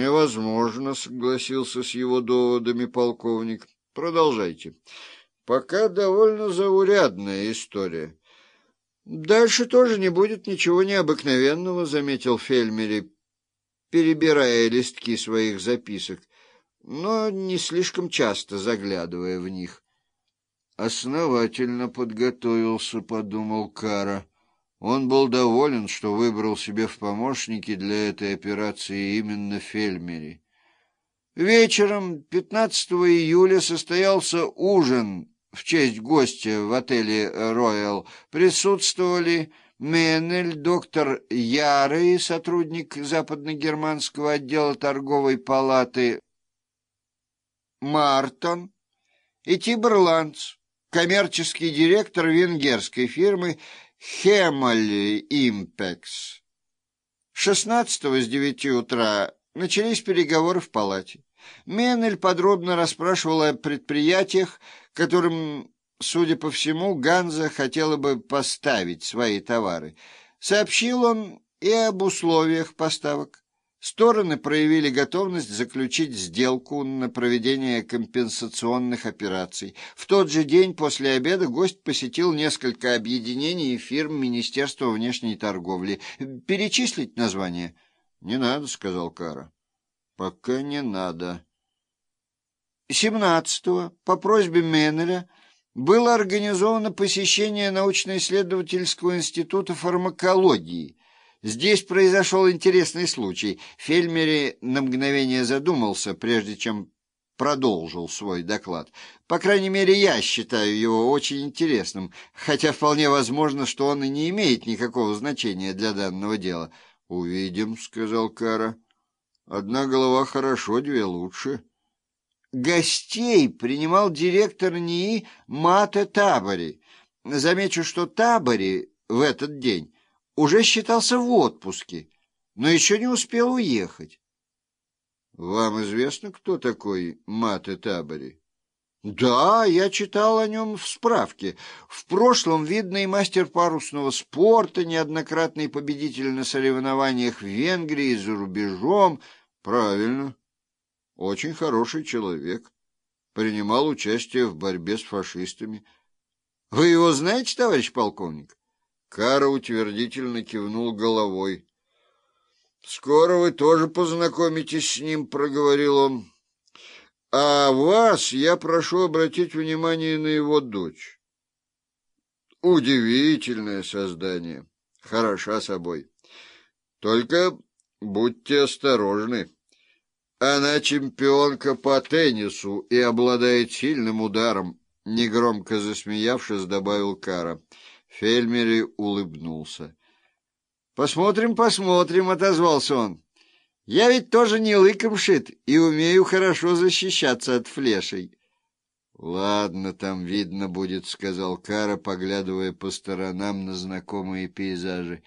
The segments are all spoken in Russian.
«Вполне возможно», — согласился с его доводами полковник. «Продолжайте. Пока довольно заурядная история». «Дальше тоже не будет ничего необыкновенного», — заметил Фельмери, перебирая листки своих записок, но не слишком часто заглядывая в них. «Основательно подготовился», — подумал Кара. Он был доволен, что выбрал себе в помощники для этой операции именно Фельмери. Вечером 15 июля состоялся ужин в честь гостя в отеле «Роyal». Присутствовали Меннель, доктор Ярый, сотрудник западногерманского отдела торговой палаты Мартон и Тибер Ланц, коммерческий директор венгерской фирмы Хемаль Импекс. 16 с 9 утра начались переговоры в палате. Меннель подробно расспрашивал о предприятиях, которым, судя по всему, Ганза хотела бы поставить свои товары. Сообщил он и об условиях поставок. Стороны проявили готовность заключить сделку на проведение компенсационных операций. В тот же день после обеда гость посетил несколько объединений и фирм Министерства внешней торговли. Перечислить название? — Не надо, — сказал Кара. — Пока не надо. 17-го по просьбе Меннеля было организовано посещение научно-исследовательского института фармакологии — Здесь произошел интересный случай. Фельмери на мгновение задумался, прежде чем продолжил свой доклад. По крайней мере, я считаю его очень интересным, хотя вполне возможно, что он и не имеет никакого значения для данного дела. «Увидим», — сказал Кара. «Одна голова хорошо, две лучше». Гостей принимал директор НИИ Мата Табори. Замечу, что Табори в этот день уже считался в отпуске, но еще не успел уехать. — Вам известно, кто такой Мате Табори? — Да, я читал о нем в справке. В прошлом видный мастер парусного спорта, неоднократный победитель на соревнованиях в Венгрии и за рубежом. — Правильно. Очень хороший человек. Принимал участие в борьбе с фашистами. — Вы его знаете, товарищ полковник? Кара утвердительно кивнул головой. — Скоро вы тоже познакомитесь с ним, — проговорил он. — А вас я прошу обратить внимание на его дочь. Удивительное создание, хороша собой. Только будьте осторожны. Она чемпионка по теннису и обладает сильным ударом, — негромко засмеявшись, добавил Кара. Фельмери улыбнулся. «Посмотрим, посмотрим», — отозвался он. «Я ведь тоже не лыком шит и умею хорошо защищаться от флешей». «Ладно, там видно будет», — сказал Кара, поглядывая по сторонам на знакомые пейзажи.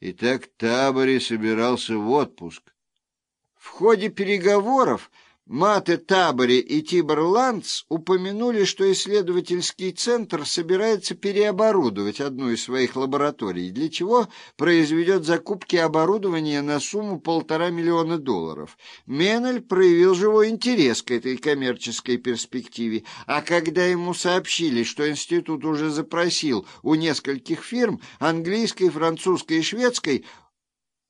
Итак, Табори собирался в отпуск. В ходе переговоров Мате Табори и Тибор Ланц упомянули, что исследовательский центр собирается переоборудовать одну из своих лабораторий, для чего произведет закупки оборудования на сумму полтора миллиона долларов. Меннель проявил живой интерес к этой коммерческой перспективе, а когда ему сообщили, что институт уже запросил у нескольких фирм, английской, французской и шведской,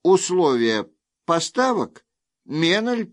условия поставок, Меннель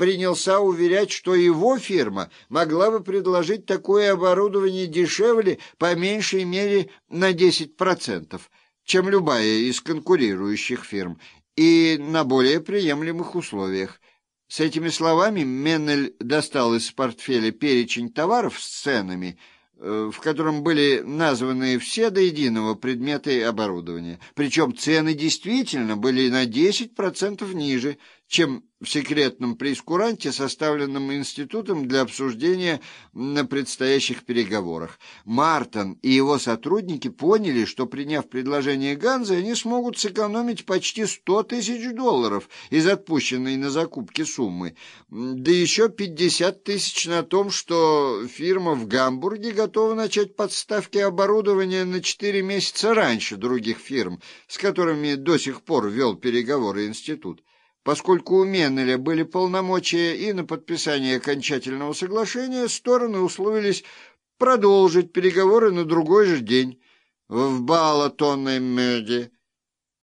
принялся уверять, что его фирма могла бы предложить такое оборудование дешевле по меньшей мере на 10%, чем любая из конкурирующих фирм, и на более приемлемых условиях. С этими словами Меннель достал из портфеля перечень товаров с ценами, э, в котором были названы все до единого предметы оборудования. Причем цены действительно были на 10% ниже, чем в секретном прескуранте, составленном институтом для обсуждения на предстоящих переговорах. Мартон и его сотрудники поняли, что, приняв предложение Ганзы, они смогут сэкономить почти 100 тысяч долларов из отпущенной на закупки суммы, да еще 50 тысяч на том, что фирма в Гамбурге готова начать подставки оборудования на 4 месяца раньше других фирм, с которыми до сих пор вел переговоры институт. Поскольку у Меннеля были полномочия и на подписание окончательного соглашения, стороны условились продолжить переговоры на другой же день в Балатонной Меде,